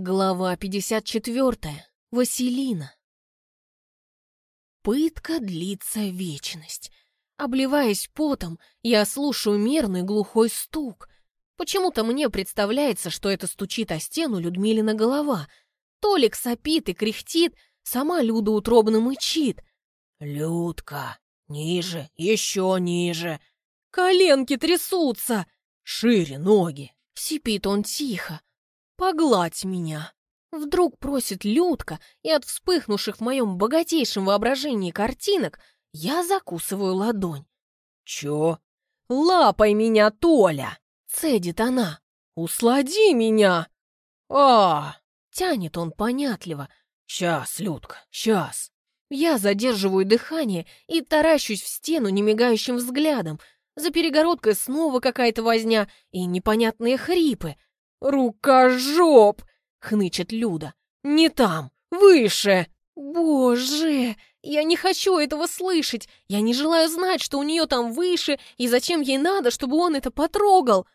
Глава 54. Василина. Пытка длится вечность. Обливаясь потом, я слушаю мерный глухой стук. Почему-то мне представляется, что это стучит о стену Людмилина голова. Толик сопит и кряхтит, сама Люда утробно мычит. «Людка, ниже, еще ниже!» Коленки трясутся! «Шире ноги!» Сипит он тихо. «Погладь меня!» Вдруг просит Людка, и от вспыхнувших в моем богатейшем воображении картинок я закусываю ладонь. «Чё?» «Лапай меня, Толя!» — цедит она. «Услади меня!» а Тянет он понятливо. «Сейчас, Людка, сейчас!» Я задерживаю дыхание и таращусь в стену немигающим взглядом. За перегородкой снова какая-то возня и непонятные хрипы — «Рукожоп!» — хнычет Люда. «Не там! Выше!» «Боже! Я не хочу этого слышать! Я не желаю знать, что у нее там выше, и зачем ей надо, чтобы он это потрогал!»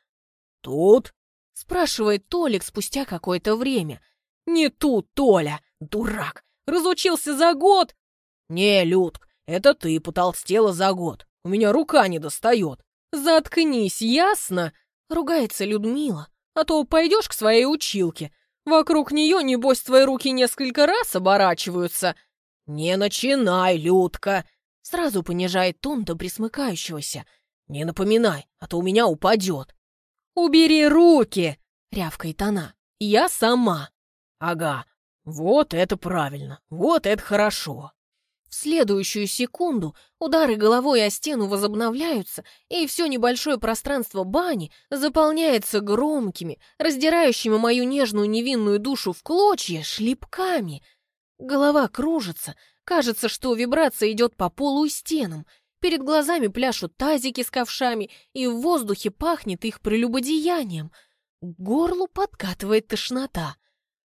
«Тут?» — спрашивает Толик спустя какое-то время. «Не тут, Толя! Дурак! Разучился за год!» «Не, Людк, это ты потолстела за год. У меня рука не достает!» «Заткнись, ясно?» — ругается Людмила а то пойдешь к своей училке. Вокруг нее, небось, твои руки несколько раз оборачиваются». «Не начинай, Людка!» Сразу понижает тон до присмыкающегося. «Не напоминай, а то у меня упадет». «Убери руки!» — рявкает она. «Я сама». «Ага, вот это правильно, вот это хорошо». В следующую секунду удары головой о стену возобновляются, и все небольшое пространство бани заполняется громкими, раздирающими мою нежную невинную душу в клочья шлепками. Голова кружится, кажется, что вибрация идет по полу и стенам. Перед глазами пляшут тазики с ковшами, и в воздухе пахнет их прелюбодеянием. К горлу подкатывает тошнота.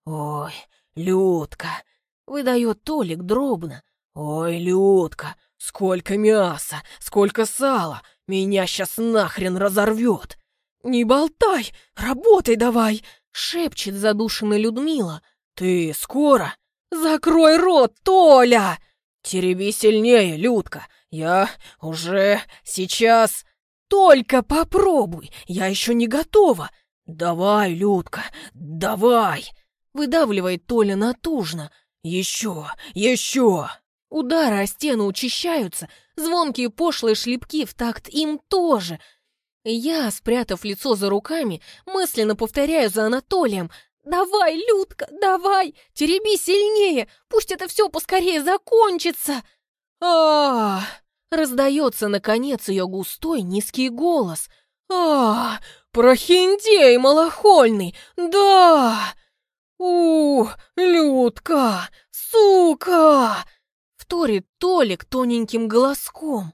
«Ой, Людка!» — выдает Толик дробно. «Ой, Людка, сколько мяса, сколько сала! Меня сейчас нахрен разорвет!» «Не болтай, работай давай!» — шепчет задушенная Людмила. «Ты скоро?» «Закрой рот, Толя!» «Тереби сильнее, Людка! Я уже сейчас...» «Только попробуй! Я еще не готова!» «Давай, Людка, давай!» Выдавливает Толя натужно. «Еще, еще!» Удары о стену учащаются, звонкие пошлые шлепки в такт им тоже. Я, спрятав лицо за руками, мысленно повторяю за Анатолием «Давай, Людка, давай! Тереби сильнее! Пусть это все поскорее закончится!» а Раздается, наконец, ее густой низкий голос. а Прохиндей малохольный! Да! у Людка! Сука!» Вторит Толик тоненьким голоском.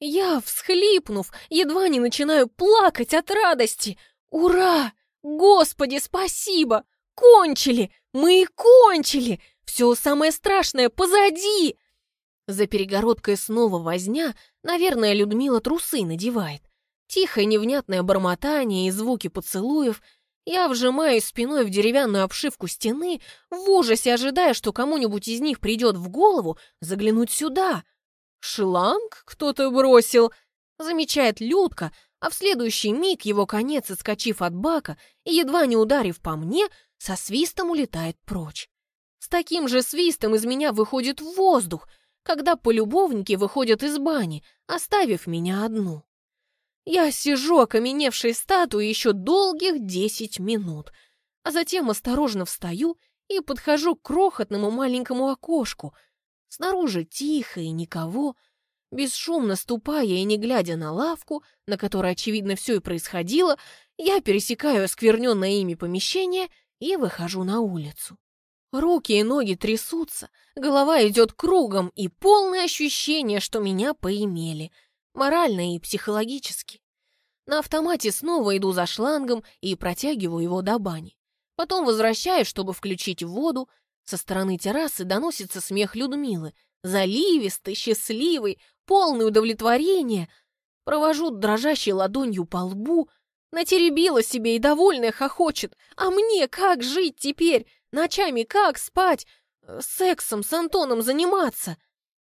Я, всхлипнув, едва не начинаю плакать от радости. Ура! Господи, спасибо! Кончили! Мы и кончили! Все самое страшное позади! За перегородкой снова возня, наверное, Людмила трусы надевает. Тихое невнятное бормотание и звуки поцелуев — я вжимаюсь спиной в деревянную обшивку стены, в ужасе ожидая, что кому-нибудь из них придет в голову заглянуть сюда. «Шланг кто-то бросил», — замечает Людка, а в следующий миг его конец, отскочив от бака и едва не ударив по мне, со свистом улетает прочь. С таким же свистом из меня выходит воздух, когда полюбовники выходят из бани, оставив меня одну. Я сижу окаменевшей статуей еще долгих десять минут, а затем осторожно встаю и подхожу к крохотному маленькому окошку. Снаружи тихо и никого. Бесшумно ступая и не глядя на лавку, на которой, очевидно, все и происходило, я пересекаю оскверненное ими помещение и выхожу на улицу. Руки и ноги трясутся, голова идет кругом и полное ощущение, что меня поимели — морально и психологически. На автомате снова иду за шлангом и протягиваю его до бани. Потом возвращаюсь, чтобы включить воду. Со стороны террасы доносится смех Людмилы. Заливистый, счастливый, полный удовлетворения. Провожу дрожащей ладонью по лбу. Натеребила себе и довольная хохочет. А мне как жить теперь? Ночами как спать? Э, сексом с Антоном заниматься?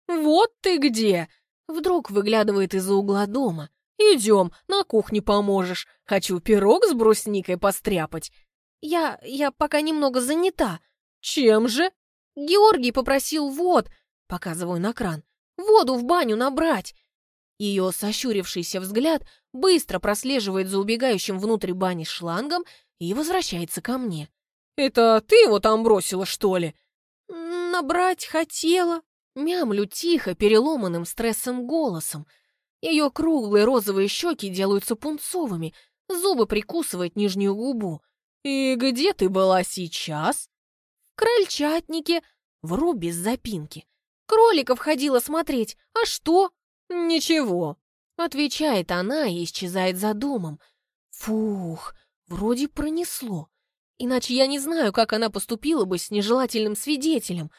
Вот ты где! Вдруг выглядывает из-за угла дома. Идем, на кухне поможешь. Хочу пирог с брусникой постряпать. Я... я пока немного занята. Чем же? Георгий попросил вод, показываю на кран, воду в баню набрать. Ее сощурившийся взгляд быстро прослеживает за убегающим внутрь бани шлангом и возвращается ко мне. «Это ты его там бросила, что ли?» «Набрать хотела». Мямлю тихо, переломанным стрессом голосом. Ее круглые розовые щеки делаются пунцовыми, зубы прикусывают нижнюю губу. «И где ты была сейчас?» «В крольчатнике», вру без запинки. «Кроликов ходила смотреть, а что?» «Ничего», — отвечает она и исчезает за домом. «Фух, вроде пронесло. Иначе я не знаю, как она поступила бы с нежелательным свидетелем.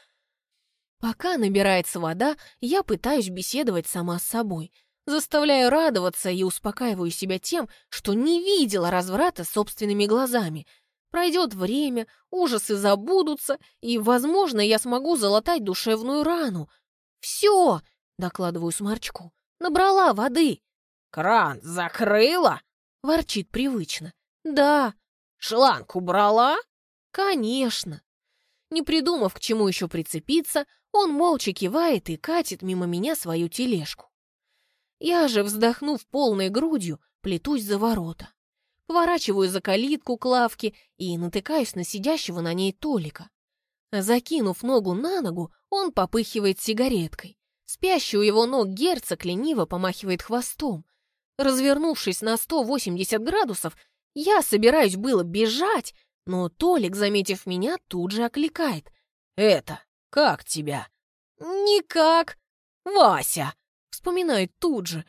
Пока набирается вода, я пытаюсь беседовать сама с собой, заставляю радоваться и успокаиваю себя тем, что не видела разврата собственными глазами. Пройдет время, ужасы забудутся, и, возможно, я смогу залатать душевную рану. «Все!» — докладываю сморчку. «Набрала воды!» «Кран закрыла?» — ворчит привычно. «Да!» Шланг убрала?» «Конечно!» Не придумав, к чему еще прицепиться, он молча кивает и катит мимо меня свою тележку. Я же, вздохнув полной грудью, плетусь за ворота. Поворачиваю за калитку к лавке и натыкаюсь на сидящего на ней Толика. Закинув ногу на ногу, он попыхивает сигареткой. Спящий у его ног герцог лениво помахивает хвостом. Развернувшись на 180 градусов, я собираюсь было бежать, но Толик, заметив меня, тут же окликает. «Это, как тебя?» «Никак. Вася!» Вспоминает тут же.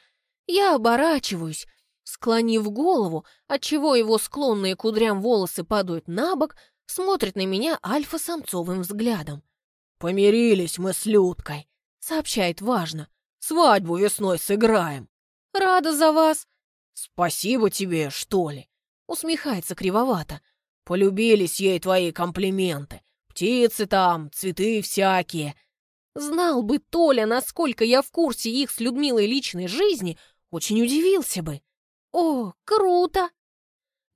Я оборачиваюсь, склонив голову, отчего его склонные кудрям волосы падают на бок, смотрит на меня альфа-самцовым взглядом. «Помирились мы с Людкой», — сообщает важно. «Свадьбу весной сыграем». «Рада за вас». «Спасибо тебе, что ли?» Усмехается кривовато. Полюбились ей твои комплименты. Птицы там, цветы всякие. Знал бы Толя, насколько я в курсе их с Людмилой личной жизни, очень удивился бы. О, круто!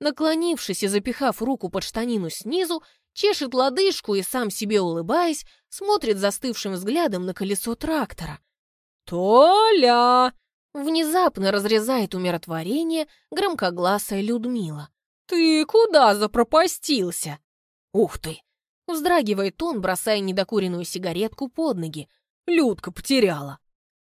Наклонившись и запихав руку под штанину снизу, чешет лодыжку и, сам себе улыбаясь, смотрит застывшим взглядом на колесо трактора. «Толя!» Внезапно разрезает умиротворение громкогласая Людмила. «Ты куда запропастился?» «Ух ты!» Вздрагивает он, бросая недокуренную сигаретку под ноги. «Людка потеряла!»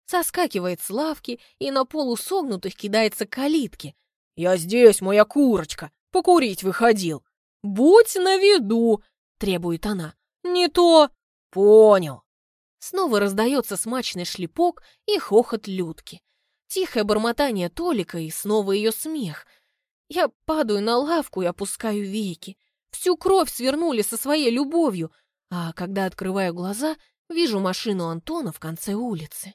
Соскакивает с лавки и на полу согнутых кидается к калитке. «Я здесь, моя курочка! Покурить выходил!» «Будь на виду!» — требует она. «Не то!» «Понял!» Снова раздается смачный шлепок и хохот Людки. Тихое бормотание Толика и снова ее смех. Я падаю на лавку и опускаю веки. Всю кровь свернули со своей любовью, а когда открываю глаза, вижу машину Антона в конце улицы.